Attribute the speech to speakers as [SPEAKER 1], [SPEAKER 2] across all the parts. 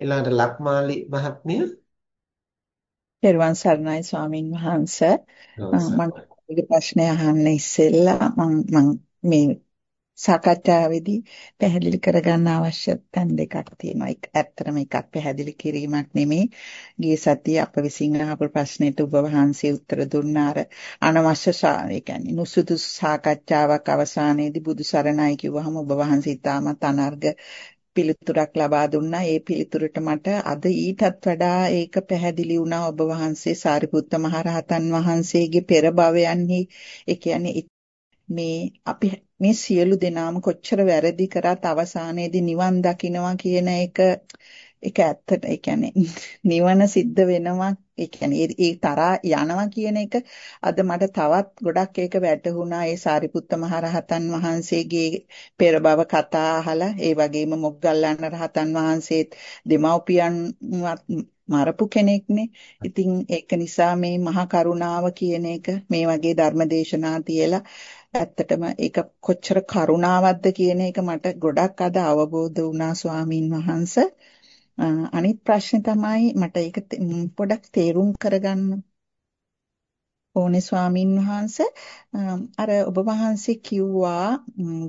[SPEAKER 1] ඊළඟට ලක්මාලි මහත්මිය
[SPEAKER 2] පෙරවන් සරණයි ස්වාමින් වහන්සේ මම ප්‍රශ්නය අහන්න ඉස්සෙල්ලා මම මේ සාකච්ඡාවේදී පැහැදිලි කරගන්න අවශ්‍ය තැන් දෙකක් තියෙනවා. ඇත්තටම එකක් පැහැදිලි කිරීමක් නෙමෙයි. ගිය සතියේ අප විසින් අහපු ප්‍රශ්නෙට ඔබ වහන්සේ උත්තර දුන්නා අර අනවශ්‍ය ඒ කියන්නේ නුසුදුසු සාකච්ඡාවක් අවසානයේදී බුදු සරණයි කිව්වහම ඔබ වහන්සේ ඉතාමත් අනර්ග පිළිතුරක් ලබා දුන්නා. ඒ පිළිතුරට මට අද ඊටත් වඩා ඒක පැහැදිලි වුණා ඔබ වහන්සේ සාරිපුත්ත මහරහතන් වහන්සේගේ පෙර භවයන්හි ඒ කියන්නේ මේ අපි මේ සියලු දෙනාම කොච්චර වැරදි කරත් අවසානයේදී නිවන් දකින්නවා කියන එක ඒක ඇත්තට ඒ කියන්නේ නිවන සිද්ධ වෙනවා ඒ කියන්නේ ඒ තරහා යනවා කියන එක අද මට තවත් ගොඩක් ඒක වැටහුණා ඒ සාරිපුත්ත මහරහතන් වහන්සේගේ පෙර භව කතා අහලා ඒ වගේම මොග්ගල්ලාන රහතන් වහන්සේත් දෙමව්පියන් මරපු කෙනෙක්නේ. ඉතින් ඒක නිසා මේ මහා කරුණාව කියන එක මේ වගේ ධර්මදේශනා තියලා ඇත්තටම ඒක කොච්චර කරුණාවක්ද කියන එක මට ගොඩක් අද අවබෝධ වුණා ස්වාමින් වහන්සේ. අනිත් ප්‍රශ්නේ තමයි මට ඒක පොඩක් තේරුම් කරගන්න ඕනේ ස්වාමින් වහන්සේ. අර ඔබ වහන්සේ කිව්වා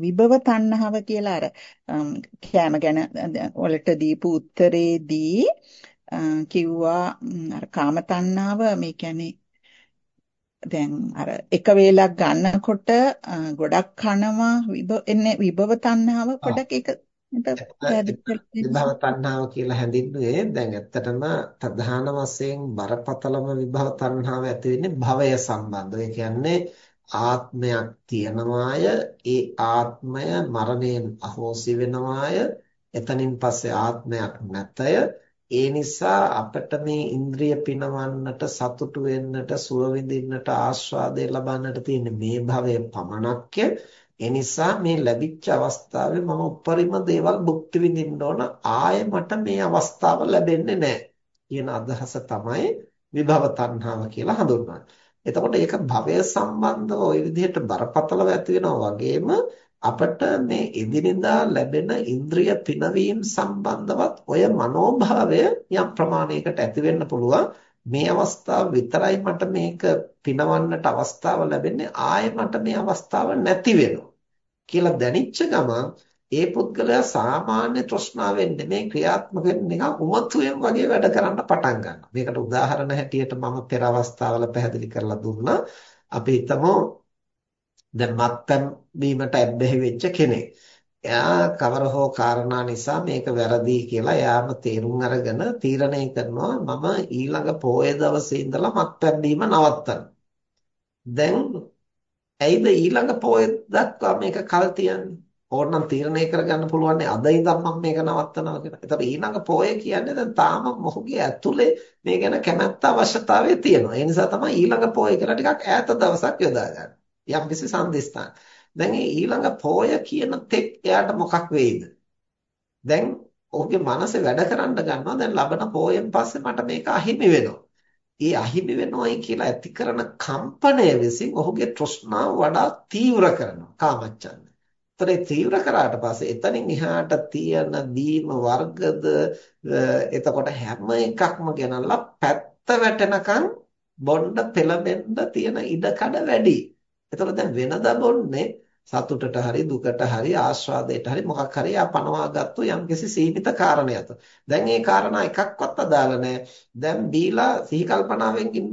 [SPEAKER 2] විභව තණ්හාව කියලා අර කෑම ගැන වලට දීපු උත්තරේදී කිව්වා අර කාම තණ්හාව මේ කියන්නේ දැන් අර එක වේලක් ගන්නකොට ගොඩක් කනවා විභව තණ්හාව පොඩක් ඒක
[SPEAKER 1] විභව තණ්හාව කියලා හැඳින්නුවේ. දැන් ඇත්තටම ප්‍රධාන වශයෙන් බරපතලම විභව තණ්හාව ඇති වෙන්නේ භවය සම්බන්ධව. ඒ කියන්නේ ආත්මයක් තියනවාය ඒ ආත්මය මරණයෙන් අහෝසි වෙනවාය එතනින් පස්සේ ආත්මයක් නැතය. ඒ නිසා අපිට මේ ඉන්ද්‍රිය පිනවන්නට සතුටු වෙන්නට සුව විඳින්නට ආස්වාදය ලබන්නට තියෙන මේ භවය පමණක්ය ඒ නිසා මේ ලැබිච්ච අවස්ථාවේ මම උපරිම දේවල් භුක්ති විඳින්න ඕන ආයෙ මට මේ අවස්ථාව ලැබෙන්නේ නැහැ කියන අදහස තමයි විභව තණ්හාව කියලා හඳුන්වන්නේ. එතකොට ඒක භවය සම්බන්ධව ওই විදිහට බරපතලව ඇති වෙනවා වගේම අපට මේ එදිනෙදා ලැබෙන ඉන්ද්‍රිය පිනවීම සම්බන්ධවත් ඔය මනෝභාවය යම් ප්‍රමාණයකට ඇති වෙන්න පුළුවන්. මේ අවස්ථාව විතරයි මට මේක පිනවන්නට අවස්ථාව ලැබෙන්නේ ආයෙ මට මේ අවස්ථාව නැති වෙනවා කියලා දැනිච්ච ගමන් ඒ පුද්ගලයා සාමාන්‍ය තෘෂ්ණාවෙන් නෙමෙයි ක්‍රියාත්මක වෙන්නේ නිකන් උමතුයෙන් වගේ වැඩ කරන්න පටන් ගන්නවා. මේකට උදාහරණ හැටියට මම පෙර අවස්ථාවල පැහැදිලි කරලා දුන්නා. අපි හිතමු දැන් මත්පැන් බීමට ඇබ්බැහි වෙච්ච කෙනෙක්. එයා කවර හෝ කාරණා නිසා මේක වැරදි කියලා එයාම තේරුම් අරගෙන තීරණය කරනවා මම ඊළඟ පොයේ දවසේ ඉඳලා මත්පැන් බීම නවත්තනවා. දැන් ඇයිද ඊළඟ පොයේ දක්වා මේක කල් තියන්නේ? ඕනනම් තීරණය කරගන්න පුළුවන් අද ඉඳන් මම මේක නවත්තනවා කියලා. ඒතකොට ඊළඟ පොය කියන්නේ දැන් තාම මොහුගේ ඇතුලේ මේ ගැන කැමැත්ත අවශ්‍යතාවය තියෙනවා. ඒ නිසා තමයි ඊළඟ පොය කියලා ටිකක් ඈත දවසක් යොදා ගන්න. යම්කිසි සම්දිස්ථාන. දැන් මේ ඊළඟ පොය කියන තෙක් එයාට මොකක් වෙයිද? දැන් ඔහුගේ මනසේ වැඩ කරන්න ගන්නවා. දැන් ලබන පොයෙන් පස්සේ මට මේක අහිමි වෙනවා. ඒ අහිමි වෙනවයි කියලා ඇති කරන කම්පණය විසින් ඔහුගේ තෘෂ්ණාව වඩා තීව්‍ර කරනවා කාමච්ඡන්ද. ඒතර ඒ තීව්‍ර කරාට පස්සේ එතනින් එහාට තියෙන දීම වර්ගද එතකොට හැම එකක්ම ගෙනල්ලා පැත්ත වැටෙනකන් බොණ්ඩ පෙළඹෙන්න තියෙන ඉඩකඩ වැඩි. එතකොට දැන් වෙනදා බොන්නේ සතුටට හරි දුකට හරි ආස්වාදයට හරි මොකක් හරි අපනවාගත්තු යම්කිසි සීමිත කාරණයක්. දැන් මේ කාරණා එකක්වත් අදාළ නැහැ. දැන් බීලා සිහි කල්පනාවෙන් ඉන්න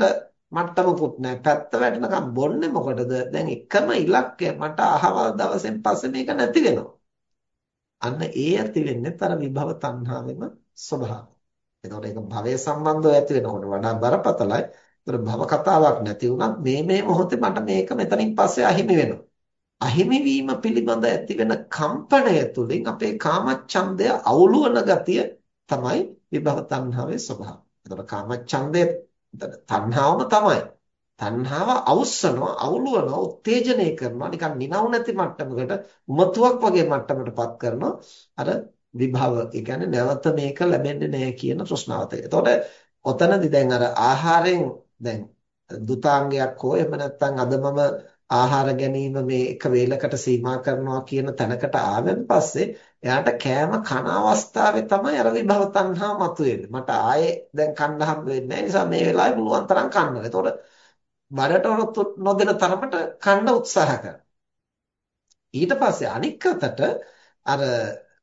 [SPEAKER 1] මට්ටමකුත් නැහැ. පැත්ත වැටෙනකම් බොන්නේ මොකටද? දැන් එකම ඉලක්කය මට අහවල් දවසෙන් පස්සේ මේක නැති වෙනවා. අන්න ඒ ඇති වෙන්නේ තර විභව තණ්හාවෙම ස්වභාවය. එතකොට ඒක භවය සම්බන්ධව ඇති වෙනකොට වඩා බරපතලයි. ඒතර භව කතාවක් නැති වුණත් මේ මේ මොහොතේ මට මේක මෙතනින් පස්සේ අහිමි වෙනවා. අහිමි වීම පිළිබඳ ඇති වෙන කම්පණය තුළින් අපේ කාමච්ඡන්දය අවුලවන ගතිය තමයි විභව තණ්හාවේ ස්වභාවය. එතකොට කාමච්ඡන්දය තණ්හාවම තමයි. තණ්හාව අවුස්සනවා, අවුලවනවා, උත්තේජනය කරනවා, නිකන් නිනව් නැති මට්ටමකට, උමතුවක් වගේ මට්ටමකටපත් කරනවා. අර විභව, ඒ කියන්නේ නැවත මේක ලැබෙන්නේ නැහැ කියන තෘෂ්ණාවත. එතකොට ඔතනදී දැන් අර ආහාරයෙන් දැන් දුතාංගයක් හෝ එහෙම නැත්නම් අද මම ආහාර ගැනීම මේ එක වේලකට සීමා කරනවා කියන තැනකට ආවෙන් පස්සේ එයාට කෑම කන අවස්ථාවේ තමයි අර විභව තණ්හා මතුවෙන්නේ. මට ආයේ දැන් කන්න හම්බ වෙන්නේ නැහැ. නිසා මේ වෙලාවේ පුළුවන් තරම් කන්න. ඒතකොට බඩට නොදෙන තරමට කන්න උත්සාහ කරනවා. ඊට පස්සේ අනික් අතට අර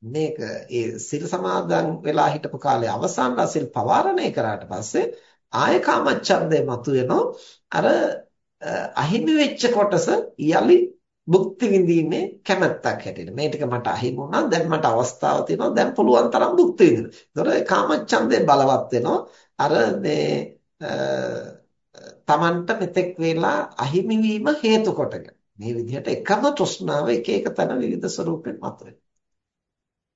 [SPEAKER 1] මේක ඒ සිල් සමාදන් වෙලා හිටපු කාලේ අවසන් රසිල් පවාරණය කරාට පස්සේ ආය කාමච්ඡන්දය මතුවෙනවා අර අහිමි වෙච්ච කොටස යලි භුක්ති විඳීමේ කැමැත්තක් හැටියට මේ ටික මට අහිමි වුණා දැන් මට අවස්ථාව තියෙනවා දැන් පුළුවන් තරම් භුක්ති විඳින්න. ඒතකොට කාමච්ඡන්දය බලවත් වෙනවා අර මේ තමන්ට මෙතෙක් වෙලා අහිමි වීම හේතු කොටගෙන මේ විදිහට එකම තෘෂ්ණාව එක එක තැන විවිධ ස්වරූපෙන් මතුවේ.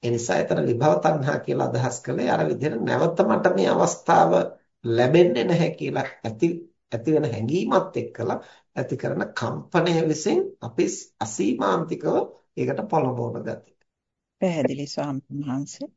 [SPEAKER 1] ඒ නිසා එතන විභව තණ්හා කියලා අදහස් කළේ අර විදිහට නැවත මට මේ අවස්ථාව ලැබෙන්නේ නැහැ කියලා ඇති ඇති වෙන හැඟීමත් එක්කලා ඇති කරන කම්පනය විසින් අපි අසීමාන්තිකව ඒකට පොළඹවන ගතිය.
[SPEAKER 2] පැහැදිලි ස්වාමීන් වහන්සේ